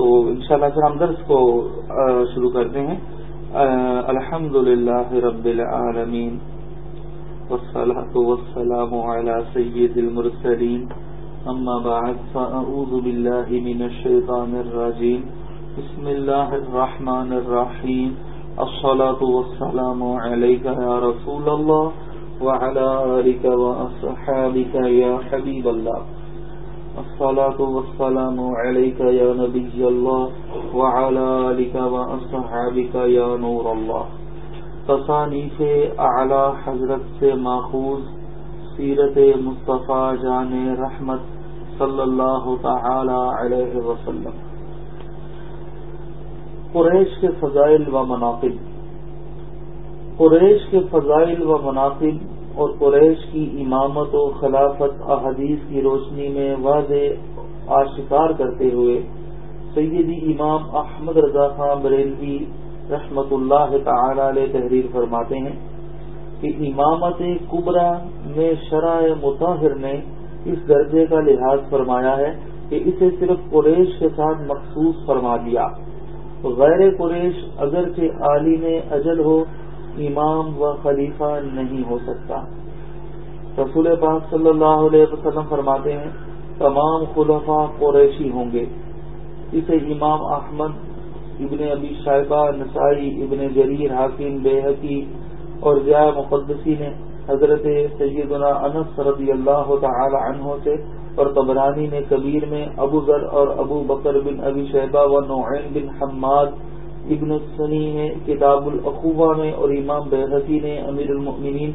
تو انشاءاللہ شاء ہم درس کو شروع کرتے ہیں۔ الحمد للہ رب العالمین، والصلاة والسلام على سید المرسلین۔ اما بعد، فاعوذ باللہ من الشیطان الرجیم۔ بسم اللہ الرحمن الرحیم۔ الصلاة والسلام علیکہ یا رسول اللہ وعلى آلک وأصحابک یا حبیب اللہ۔ الصلاة والسلام عليك يا نبي الله وعلى آلك وأصحابك يا نور الله. تصانیف اعلی حضرت سے ماخوذ، سیرت مصطفیٰ جان رحمت صلی اللہ تعالی علیہ وسلم. قریش کے فضائل و مناقب. قریش کے فضائل و مناقب اور قریش کی امامت و خلافت احادیث کی روشنی میں واضح آشکار کرتے ہوئے سیدی امام احمد رضا خان بریلوی رحمت اللہ تعالی علیہ تحریر فرماتے ہیں کہ امامت کبرا میں شرح متحر نے اس درجے کا لحاظ فرمایا ہے کہ اسے صرف قریش کے ساتھ مخصوص فرما دیا۔ غیر قریش اگرچہ عالم اجل ہو امام و خلیفہ نہیں ہو سکتا۔ رسول پاک صلی اللہ علیہ وسلم فرماتے ہیں، تمام خلفاء قریشی ہوں گے۔ اسے امام احمد، ابن ابی شائبہ نسائی، ابن جریر، حاکم بےحقی اور ضیاء مقدسی نے حضرت سیدنا انس رضی اللہ تعالی عنہ سے اور تبرانی نے کبیر میں ابو ذر اور ابو بکر بن ابی شہبہ و نوعین بن حماد ابن السنی نے، کتاب العقوبہ میں اور امام بحثی نے، امیر المؤمنین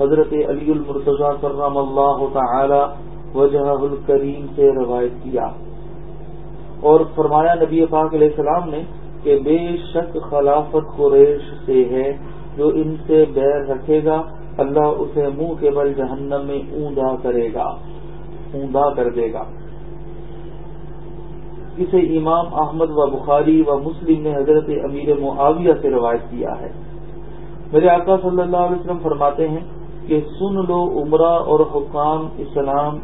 حضرت علی المرتضی کرم اللہ تعالی وجہ الکریم سے روایت کیا۔ اور فرمایا نبی پاک علیہ السلام نے کہ بے شک خلافت قریش سے ہے جو ان سے بیر رکھے گا، اللہ اسے منہ کے بل جہنم میں اوندا کرے گا، اوندا کر دے گا۔ اسے امام احمد و بخاری و مسلم نے حضرت امیر معاویہ سے روایت کیا ہے۔ میرے آقا صلی اللہ علیہ وسلم فرماتے ہیں کہ سن لو عمرہ اور حکام اسلام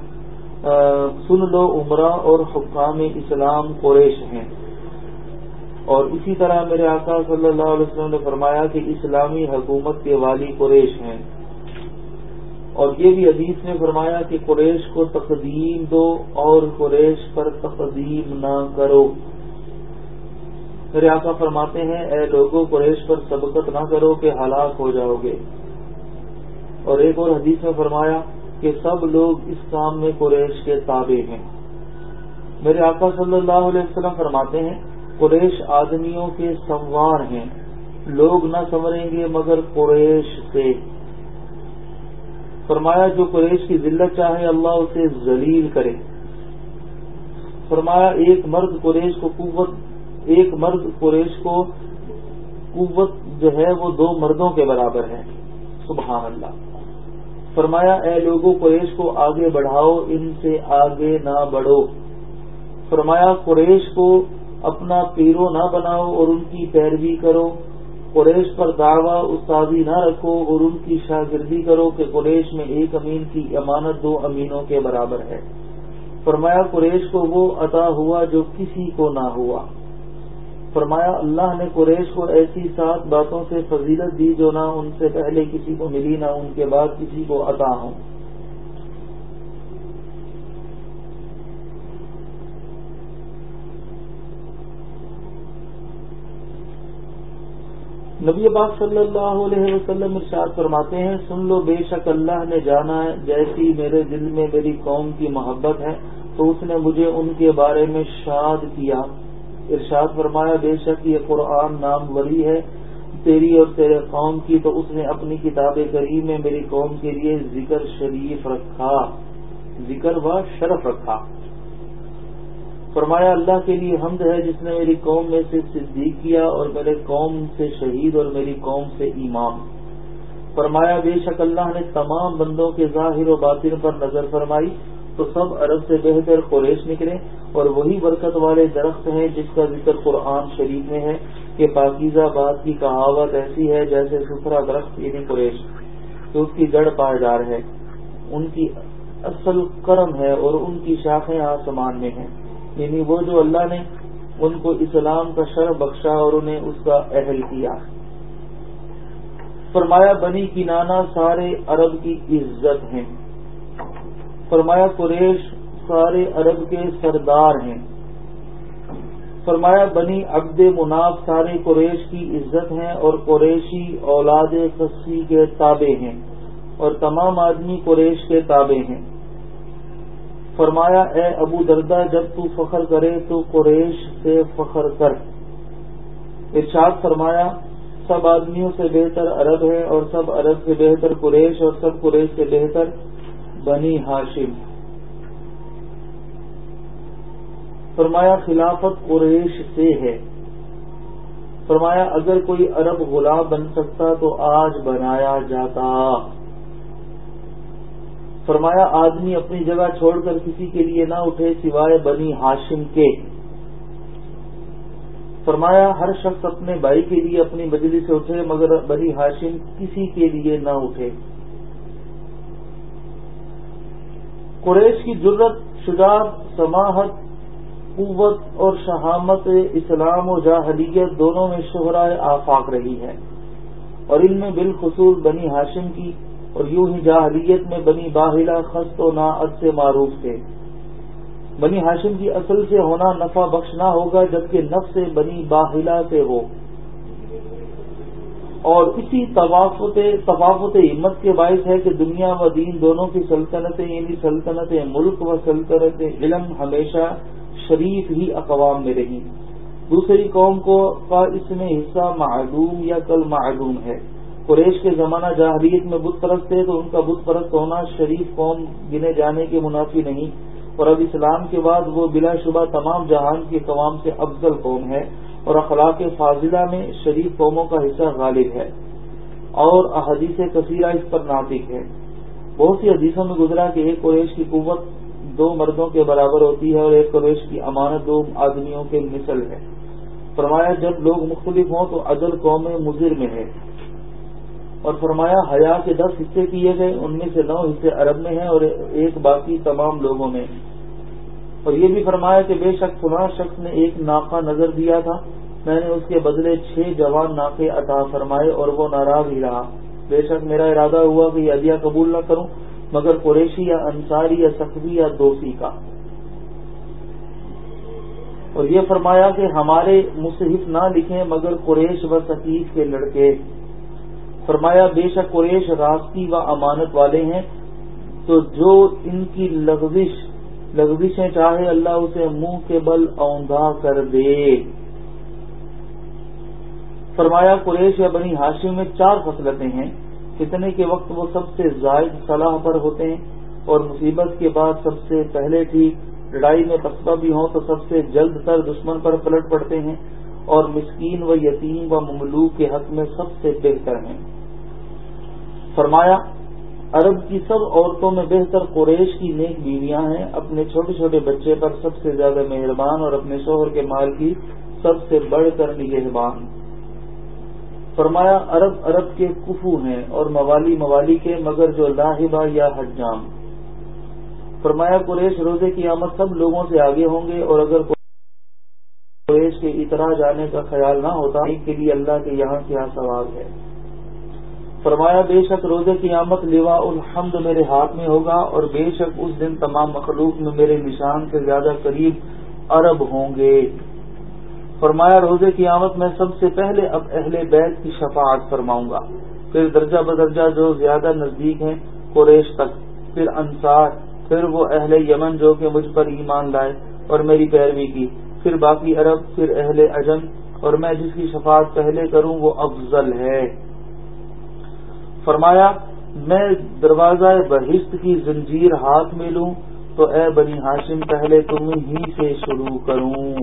سن لو عمرہ اور حکام اسلام قریش ہیں۔ اور اسی طرح میرے آقا صلی اللہ علیہ وسلم نے فرمایا کہ اسلامی حکومت کے والی قریش ہیں۔ اور یہ بھی حدیث نے فرمایا کہ قریش کو تقدیم دو اور قریش پر تقدیم نہ کرو۔ میرے آقا فرماتے ہیں، اے لوگوں قریش پر سبقت نہ کرو کہ ہلاک ہو جاؤ گے۔ اور ایک اور حدیث میں فرمایا کہ سب لوگ اس کام میں قریش کے تابع ہیں۔ میرے آقا صلی اللہ علیہ وسلم فرماتے ہیں، قریش آدمیوں کے سموار ہیں۔ لوگ نہ سنوریں گے مگر قریش سے۔ فرمایا جو قریش کی ذلت چاہے اللہ اسے ذلیل کرے۔ فرمایا ایک مرد قریش کو قوت، ایک مرد قریش کو قوت جو ہے وہ دو مردوں کے برابر ہے۔ سبحان اللہ۔ فرمایا اے لوگوں قریش کو آگے بڑھاؤ، ان سے آگے نہ بڑھو۔ فرمایا قریش کو اپنا پیرو نہ بناؤ اور ان کی پیروی کرو۔ قریش پر دعویٰ استادی نہ رکھو اور ان کی شاگردی کرو کہ قریش میں ایک امین کی امانت دو امینوں کے برابر ہے۔ فرمایا، قریش کو وہ عطا ہوا جو کسی کو نہ ہوا۔ فرمایا، اللہ نے قریش کو ایسی سات باتوں سے فضیلت دی جو نہ ان سے پہلے کسی کو ملی، نہ ان کے بعد کسی کو عطا ہوں۔ نبی پاک صلی اللہ علیہ وسلم ارشاد فرماتے ہیں، سن لو بے شک اللہ نے جانا ہے، جیسی میرے دل میں میری قوم کی محبت ہے، تو اس نے مجھے ان کے بارے میں شاد کیا۔ ارشاد فرمایا، بے شک یہ قرآن نام ولی ہے تیری اور تیرے قوم کی، تو اس نے اپنی کتاب کریم میں میری قوم کے لیے ذکر شریف رکھا۔ ذکر و شرف رکھا۔ فرمایا، اللہ کے لیے حمد ہے جس نے میری قوم میں سے صدیق کیا اور میرے قوم سے شہید اور میری قوم سے امام۔ فرمایا، بے شک اللہ نے تمام بندوں کے ظاہر و باطن پر نظر فرمائی، تو سب عرب سے بہتر قریش نکلے اور وہی برکت والے درخت ہیں جس کا ذکر قرآن شریف میں ہے کہ پاکیزہ بات کی کہاوت ایسی ہے جیسے ستھرا درخت یعنی قریش۔ تو اس کی جڑ پائیدار ہے۔ ان کی اصل کرم ہے اور ان کی شاخیں آسمان میں ہیں۔ یعنی وہ جو اللہ نے ان کو اسلام کا شر بخشا اور انہیں اس کا اہل کیا۔ فرمایا بنی کنانا سارے عرب کی عزت ہیں۔ فرمایا قریش سارے عرب کے سردار ہیں۔ فرمایا بنی عبد مناف سارے قریش کی عزت ہیں اور قریشی اولاد خصی کے تابع ہیں اور تمام آدمی قریش کے تابع ہیں۔ فرمایا، اے ابو دردا جب تو فخر کرے تو قریش سے فخر کر. ارشاد فرمایا، سب آدمیوں سے بہتر عرب ہے اور سب عرب سے بہتر قریش اور سب قریش سے بہتر بنی ہاشم. فرمایا، خلافت قریش سے ہے. فرمایا، اگر کوئی عرب غلام بن سکتا تو آج بنایا جاتا. فرمایا، آدمی اپنی جگہ چھوڑ کر کسی کے لیے نہ اٹھے سوائے بنی ہاشم کے۔ فرمایا، ہر شخص اپنے بھائی کے لیے اپنی بجلی سے اٹھے، مگر بنی ہاشم کسی کے لیے نہ اٹھے۔ قریش کی ضرورت شجاعت، سماحت، قوت اور شہامت، اسلام و جاہلیت دونوں میں شہرائے آفاق رہی ہے۔ اور ان میں بالخصوص بنی ہاشم کی اور یوں ہی جاہلیت میں بنی باہلا خست و ناعت سے معروف تھے۔ بنی ہاشم کی اصل سے ہونا نفع بخش نہ ہوگا جبکہ نف سے بنی باہلا سے ہو۔ اور اسی طوافت ہمت کے باعث ہے کہ دنیا و دین دونوں کی سلطنتیں یعنی سلطنت ملک و سلطنت علم ہمیشہ شریف ہی اقوام میں رہی دوسری قوم کو کا اس میں حصہ معلوم یا کل معلوم ہے۔ قریش کے زمانہ جاہریت میں بت پرست تھے تو ان کا بت پرست ہونا شریف قوم گنے جانے کے منافی نہیں۔ اور اب اسلام کے بعد وہ بلا شبہ تمام جہان کے قوام سے افضل قوم ہے اور اخلاق فاضلہ میں شریف قوموں کا حصہ غالب ہے۔ اور احادیث کثیرہ اس پر ناطق ہے بہت سی حدیثوں میں گزرا کہ ایک قریش کی قوت دو مردوں کے برابر ہوتی ہے اور ایک قریش کی امانت دو آدمیوں کے مثل ہے۔ فرمایا جب لوگ مختلف ہوں تو عدل قوم مضر میں ہے اور فرمایا، حیا کے دس حصے کیے گئے، ان میں سے نو حصے عرب میں ہیں اور ایک باقی تمام لوگوں میں اور یہ بھی فرمایا کہ بے شک فلاں شخص نے ایک ناکہ نظر دیا تھا۔ میں نے اس کے بدلے چھ جوان ناکے عطا فرمائے اور وہ ناراض ہی رہا۔ بے شک میرا ارادہ ہوا کہ یہ ادیا قبول نہ کروں، مگر قریشی یا انصاری یا سخوی یا دوسی کا۔ اور یہ فرمایا کہ ہمارے مصحف نہ لکھیں مگر قریش و ثقیف کے لڑکے۔ فرمایا، بے شک قریش راستی و امانت والے ہیں، تو جو ان کی لغزش لغزشیں چاہے، اللہ اسے منہ کے بل اوندھا کر دے۔ فرمایا، قریش یا بنی ہاشم میں چار فصلتیں ہیں۔ کتنے کے وقت وہ سب سے زائد صلاح پر ہوتے ہیں، اور مصیبت کے بعد سب سے پہلے ٹھیک لڑائی میں قصبہ بھی ہوں، تو سب سے جلد تر دشمن پر پلٹ پڑتے ہیں۔ اور مسکین و یتیم و مملوک کے حق میں سب سے بہتر ہیں۔ فرمایا، عرب کی سب عورتوں میں بہتر قریش کی نیک بیویاں ہیں۔ اپنے چھوٹے چھوٹے بچے پر سب سے زیادہ مہربان اور اپنے شوہر کے مال کی سب سے بڑھ کر نگہبان۔ فرمایا، عرب عرب کے کفو ہیں اور موالی موالی کے، مگر جو لاہبہ یا حجام۔ فرمایا، قریش روزے کی آمد سب لوگوں سے آگے ہوں گے اور اگر کے اترا جانے کا خیال نہ ہوتا کے لیے اللہ کے یہاں کیا سوال ہے؟ فرمایا، بے شک روزے کی آمد لوا الحمد میرے ہاتھ میں ہوگا اور بے شک اس دن تمام مخلوق میں میرے نشان سے زیادہ قریب عرب ہوں گے۔ فرمایا، روزے کی آمد میں سب سے پہلے اب اہل بیت کی شفاعت فرماؤں گا۔ پھر درجہ بدرجہ جو زیادہ نزدیک ہیں قریش تک، پھر انصار، پھر وہ اہل یمن جو کہ مجھ پر ایمان لائے اور میری پیروی کی۔ پھر باقی عرب، پھر اہل اجم اور میں جس کی شفاعت پہلے کروں وہ افضل ہے۔ فرمایا، میں دروازہ بہشت کی زنجیر ہاتھ میں لوں تو اے بنی ہاشم، پہلے تم ہی سے شروع کروں۔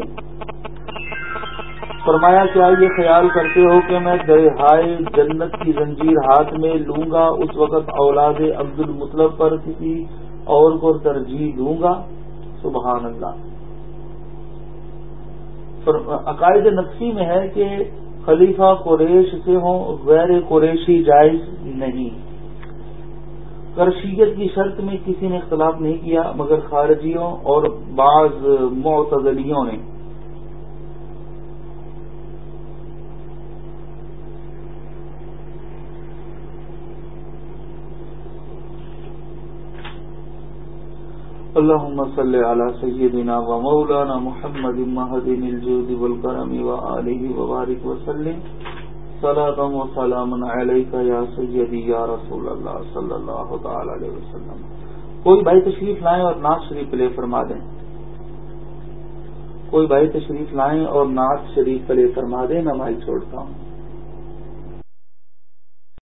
فرمایا، کیا یہ خیال کرتے ہو کہ میں درہائے جنت کی زنجیر ہاتھ میں لوں گا، اس وقت اولاد عبد المطلب پر کسی اور کو ترجیح دوں گا؟ سبحان اللہ۔ عقائد نقصی میں ہے کہ خلیفہ قریش سے ہوں، غیر قریشی جائز نہیں۔ کرشیت کی شرط میں کسی نے اختلاف نہیں کیا، مگر خارجیوں اور بعض معتدلیوں نے۔ اللهم صل على سيدنا ومولانا محمد مهدن الجود والكرم وآله وبارك وسلم. صلاة وسلام عليك يا سيدي يا رسول الله صلى الله تعالى عليه وسلم. کوئی بھائی تشریف لائیں اور نعت شریف پلے فرما دیں. کوئی بھائی تشریف لائیں اور نعت شریف پلے فرما دیں میں مائل چھوڑتا ہوں۔